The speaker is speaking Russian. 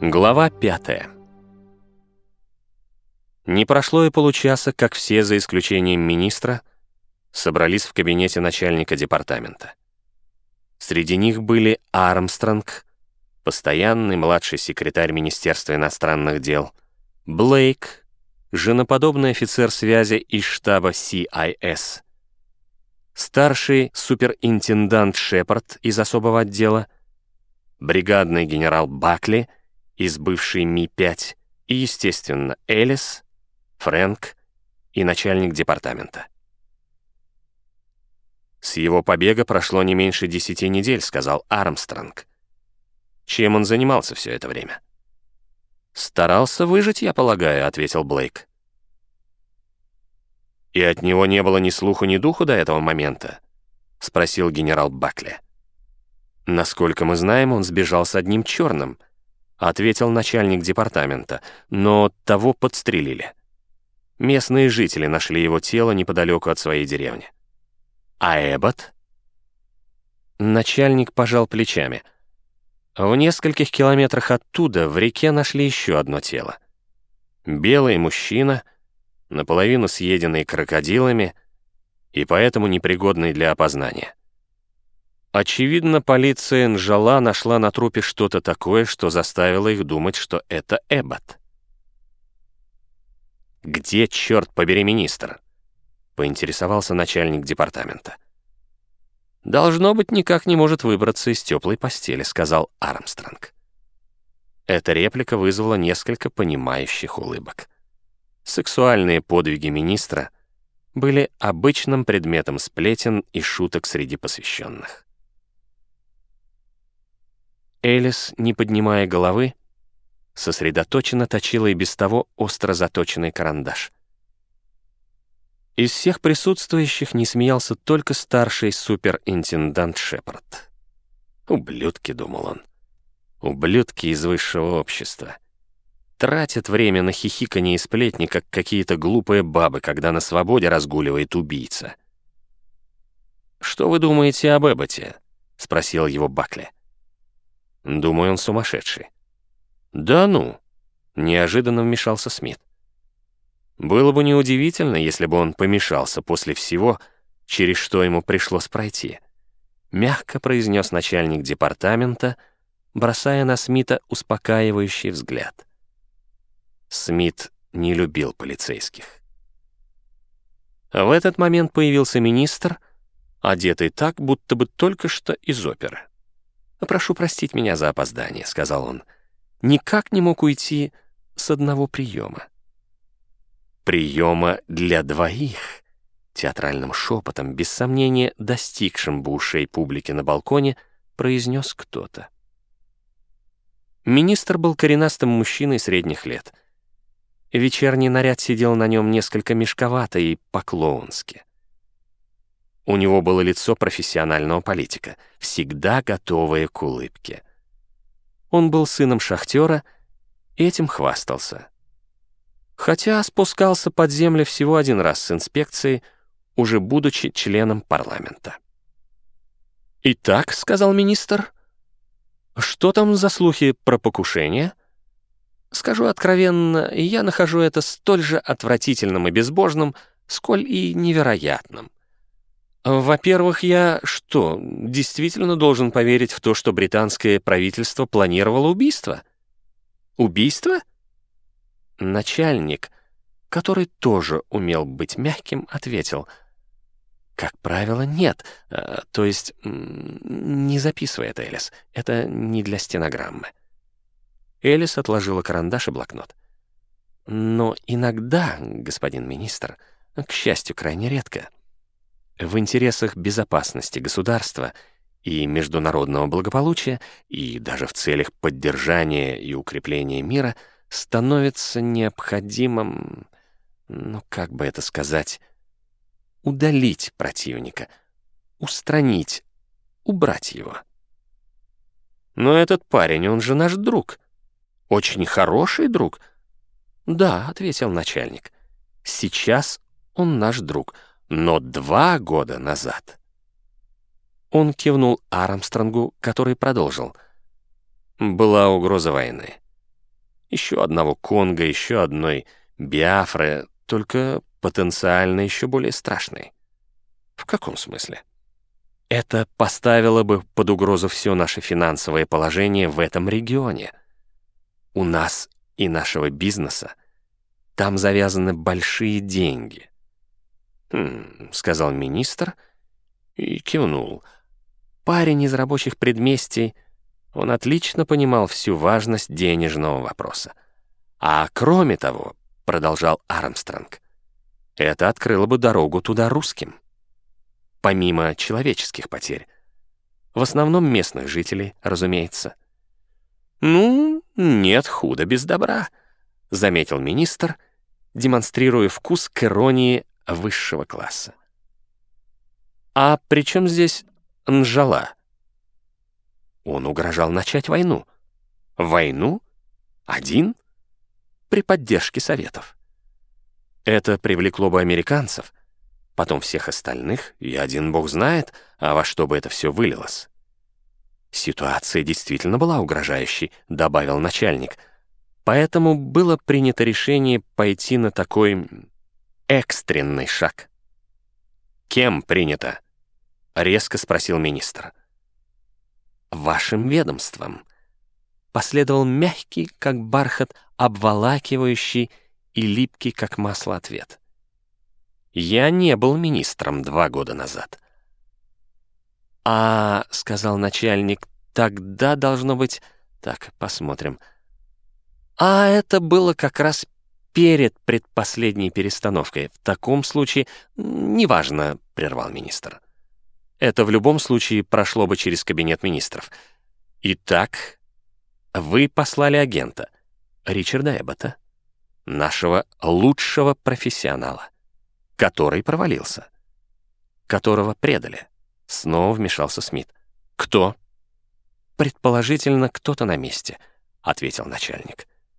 Глава пятая. Не прошло и получаса, как все, за исключением министра, собрались в кабинете начальника департамента. Среди них были Армстронг, постоянный младший секретарь Министерства иностранных дел, Блейк, женоподобный офицер связи из штаба CIS, старший суперинтендант Шепард из особого отдела, бригадный генерал Бакли из бывшей Ми-5 и, естественно, Элис, Фрэнк и начальник департамента. «С его побега прошло не меньше десяти недель», — сказал Армстронг. Чем он занимался все это время? «Старался выжить, я полагаю», — ответил Блейк. «И от него не было ни слуху, ни духу до этого момента?» — спросил генерал Бакли. «Насколько мы знаем, он сбежал с одним черным», — ответил начальник департамента, «но того подстрелили». Местные жители нашли его тело неподалеку от своей деревни. А Эббот? Начальник пожал плечами. В нескольких километрах оттуда в реке нашли еще одно тело. Белый мужчина, наполовину съеденный крокодилами и поэтому непригодный для опознания. Очевидно, полиция Нжала нашла на трупе что-то такое, что заставило их думать, что это Эббот. «Где, черт побери, министр?» — поинтересовался начальник департамента. «Должно быть, никак не может выбраться из теплой постели», — сказал Армстронг. Эта реплика вызвала несколько понимающих улыбок. Сексуальные подвиги министра были обычным предметом сплетен и шуток среди посвященных. Элис, не поднимая головы, сосредоточенно точила и без того остро заточенный карандаш. Из всех присутствующих не смеялся только старший суперинтендант Шепард. «Ублюдки», — думал он, — «ублюдки из высшего общества». Тратят время на хихиканье и сплетни, как какие-то глупые бабы, когда на свободе разгуливает убийца. «Что вы думаете об Эбботе?» — спросил его Бакли. «Думаю, он сумасшедший. «Да ну!» — неожиданно вмешался Смит. Было бы неудивительно, если бы он помешался после всего, через что ему пришлось пройти. Мягко произнес начальник департамента, бросая на Смита успокаивающий взгляд. Смит не любил полицейских. В этот момент появился министр, одетый так, будто бы только что из оперы. «Прошу простить меня за опоздание», — сказал он никак не мог уйти с одного приема. Приема для двоих. Театральным шепотом, без сомнения достигшим бы ушей публики на балконе, произнес кто-то. Министр был коренастым мужчиной средних лет. Вечерний наряд сидел на нем несколько мешковато и по-клоунски. У него было лицо профессионального политика, всегда готовое к улыбке — он был сыном шахтера и этим хвастался. Хотя спускался под землю всего один раз с инспекцией, уже будучи членом парламента. «Итак», — сказал министр, — «что там за слухи про покушение?» Скажу откровенно, я нахожу это столь же отвратительным и безбожным, сколь и невероятным. Во-первых, я что, действительно должен поверить в то, что британское правительство планировало убийство? Убийство? Начальник, который тоже умел быть мягким, ответил. Как правило, нет. Э, то есть, не записывай это, Элис. Это не для стенограммы. Элис отложила карандаш и блокнот. Но иногда, господин министр, к счастью, крайне редко, в интересах безопасности государства и международного благополучия и даже в целях поддержания и укрепления мира становится необходимым, ну как бы это сказать, удалить противника, устранить, убрать его. Но этот парень, он же наш друг. Очень хороший друг. Да, ответил начальник. Сейчас он наш друг — но два года назад... Он кивнул Армстронгу, который продолжил. Была угроза войны. Еще одного Конга, еще одной Биафры, только потенциально еще более страшной. В каком смысле? Это поставило бы под угрозу все наше финансовое положение в этом регионе. У нас и нашего бизнеса там завязаны большие деньги. Сказал министр и кивнул. Парень из рабочих предместий, он отлично понимал всю важность денежного вопроса. А кроме того, — продолжал Армстронг, — это открыло бы дорогу туда русским помимо человеческих потерь. В основном местных жителей, разумеется. «Ну, нет худа без добра», — заметил министр, демонстрируя вкус к иронии высшего класса. «А при чем здесь Нжала?» Он угрожал начать войну. Войну? Один? При поддержке Советов. Это привлекло бы американцев — потом всех остальных, и один бог знает, а во что бы это все вылилось. Ситуация действительно была угрожающей, добавил начальник. Поэтому было принято решение пойти на такой экстренный шаг. «Кем принято?» — резко спросил министр. «Вашим ведомством». Последовал мягкий, как бархат, обволакивающий и липкий, как масло, ответ. Я не был министром два года назад. «А, — сказал начальник, — тогда должно быть... Так, посмотрим. А это было как раз перед предпоследней перестановкой. В таком случае... Неважно, — прервал министр. Это в любом случае прошло бы через кабинет министров. Итак, вы послали агента, Ричарда Эббота, нашего лучшего профессионала который провалился, которого предали. Снова вмешался Смит. «Кто?» «Предположительно, кто-то на месте», — ответил начальник.